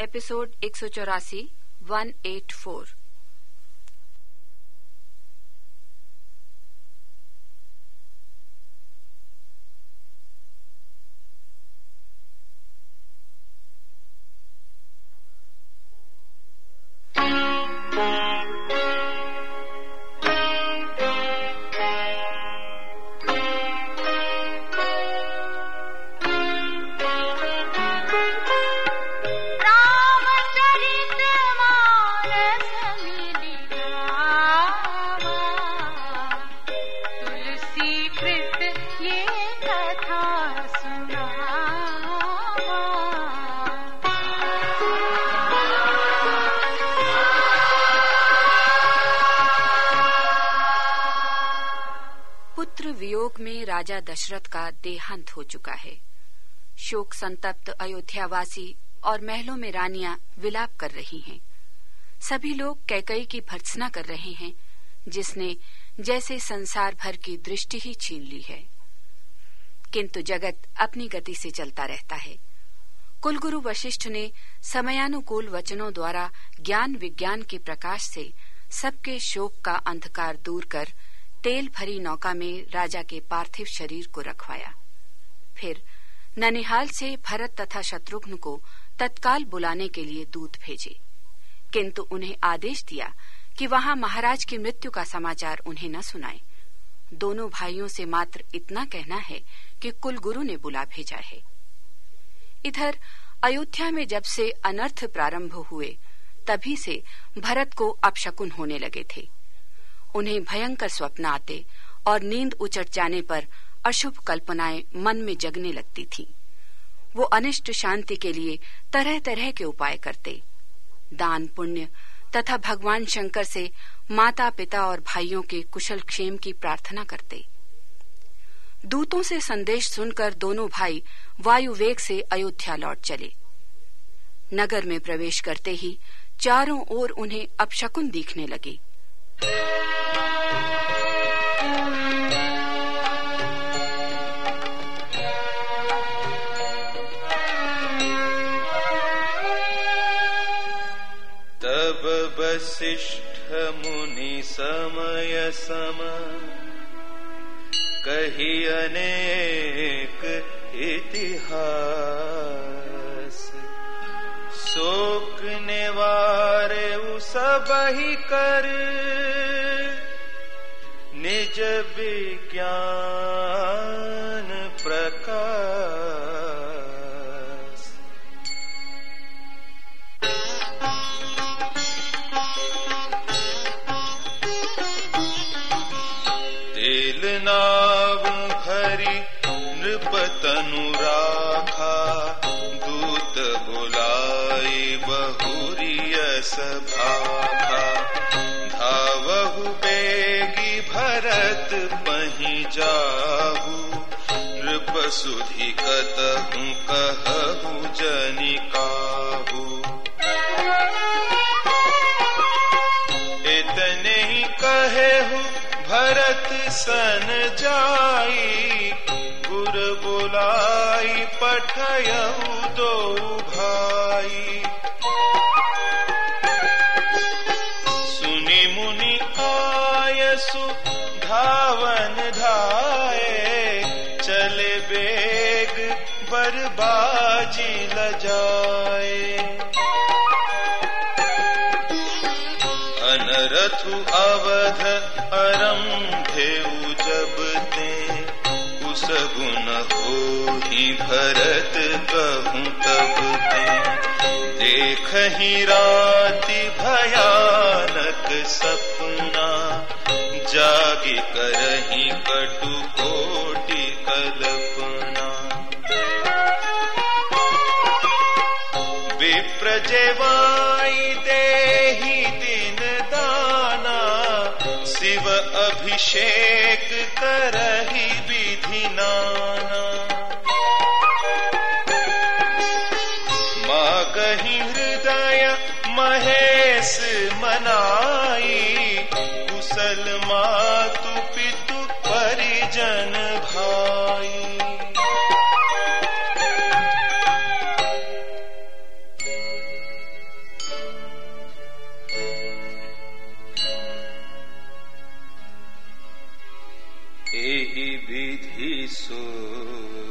Episode एक सौ चौरासी वन एट फोर राजा दशरथ का देहांत हो चुका है। शोक संतप्त अयोध्यावासी और महलों में रानियाँ विलाप कर रही हैं। सभी लोग कैकई की भर्त्सना कर रहे हैं, जिसने जैसे संसार भर की दृष्टि ही छीन ली है। किंतु जगत अपनी गति से चलता रहता है। कुलगुरु वशिष्ठ ने समयानुकूल वचनों द्वारा ज्ञान विज्ञान के प्रकाश से सबके शोक का अंधकार दूर कर तेल भरी नौका में राजा के पार्थिव शरीर को रखवाया। फिर ननिहाल से भरत तथा शत्रुघ्न को तत्काल बुलाने के लिए दूत भेजे। किंतु उन्हें आदेश दिया कि वहाँ महाराज की मृत्यु का समाचार उन्हें न सुनाए। दोनों भाइयों से मात्र इतना कहना है कि कुलगुरु ने बुला भेजा है। इधर अयोध्या में जब से अनर्थ प्रारंभ हुए, तभी से भरत को अपशकुन होने लगे थे। उन्हें भयंकर स्वप्न आते और नींद उचट जाने पर अशुभ कल्पनाएँ मन में जगने लगती थीं। वो अनिष्ट शांति के लिए तरह तरह के उपाय करते। दान, पुण्य तथा भगवान शंकर से माता पिता और भाइयों के कुशल क्षेम की प्रार्थना करते। दूतों से संदेश सुनकर दोनों भाई वायु वेग से अयोध्या लौट चले। नगर में प्रवेश करते ही चारों ओर उन्हें अपशकुन दिखने लगे। तब वसिष्ठ मुनि समय सम। कही अनेक इतिहास। शोक निवारे सब ही कर। निज विज्ञान प्रकाश बहुरिय सभाखा धावहु बेगी भरत पही जाहू। नृप सुधि कतहु कहु। जनिकाहू इतने ही कहेहु भरत सन जाई। गुर बुलाई पठयहु दो आयसु धावन धाये चले बेग बरबाजी जाए। अनरथु अवध अरम अरंभेउ जब ते गुण हो ही भरत कहूँ तब ते देख ही राति भयानक सपना जागी करही कटु कोटि कल्पना। विप्रजवाई दे दिन दाना शिव अभिषेक करही विधि नाना। सकल मातु पितु परिजन भाई। एहि विधि सोचत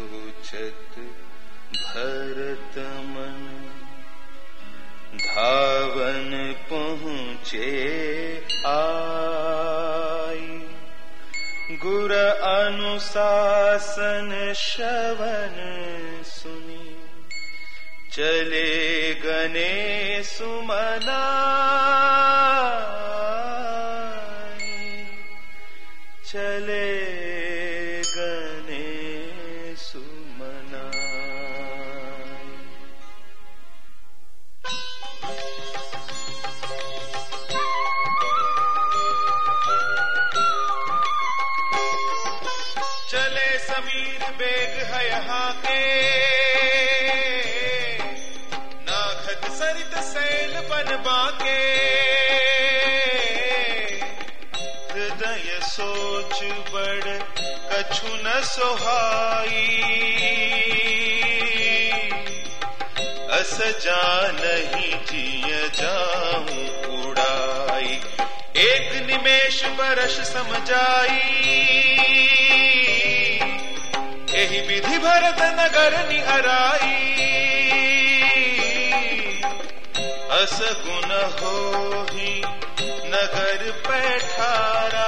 भरत मन धावन पहुँचे आ गुर अनुशासन श्रवण सुनी। चले गने सुमना चले समीर बेग है यहाँ के। नाखत सरित सैल बन बाके हृदय सोच बड़ कछु न सोहाई। अस जा नहीं जिय जाऊँ उड़ाई। एक निमेश बरस समझाई। यही विधि भरत नगर निहराई अस गुण हो ही नगर पैठारा।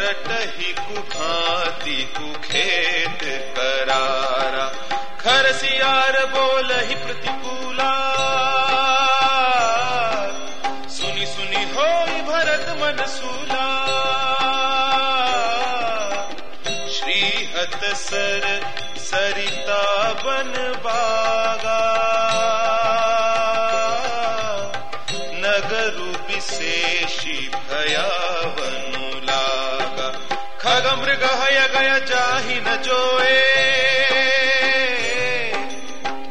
रटही कुभाती कुखेत करारा। खर सियार बोल ही प्रतिकूला सरिता बन बागा। नगरु विशेषी भयावनु लागा खग मृग हय गय जाहि न जोए।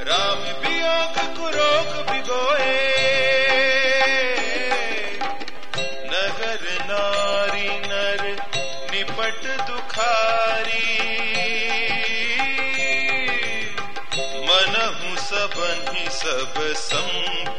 राम वियोग कुरोग बिगोए। नगर नारी नर निपट दुखारी। बनहु सबनि सब सम्पतिहारी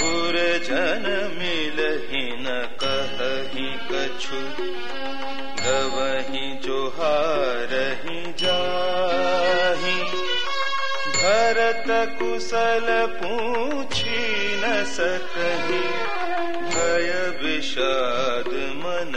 पूर्जन मिली न कही कछु। भरत कुशल पूछी न सकही भय विषाद मन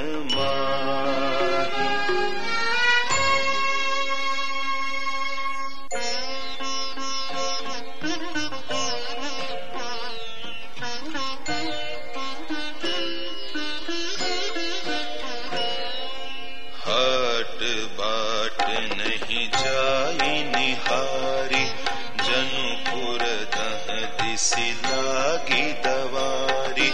हट बाट नहीं जाई निहारी। जनुपुर दह दिसी दवारी।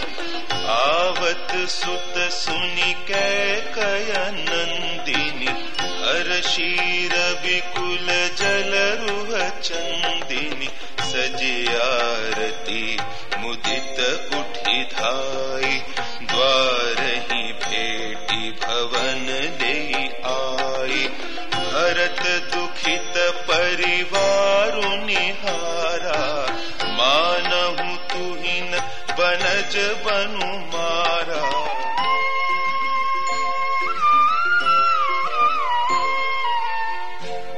आवत सुत सुनि कै कय नंदिनी। हर शीर विकुल जल रुह चंदिनी। सजियारती मुदित उठी धाई। द्वार ही भेटी भवन ले मानहु तुहिन बनज बनु मारा।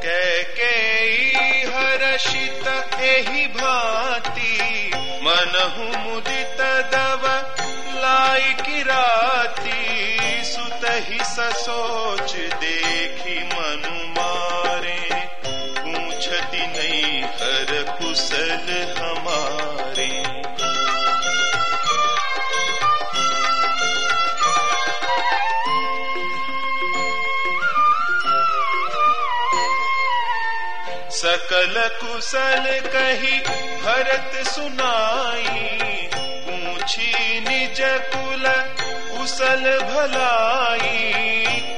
कैकेयी हर्षित एहि भांति, मनहु मुदित दव लाई किराती सुतहि ससोच देखी मनु सकल कुशल कही भरत सुनाई, पूछी निज कुल कुशल भलाई।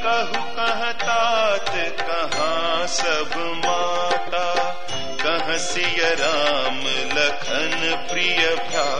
कहु कहतात कहाँ सब माता? कह सिया राम, लखन प्रिय भ्रा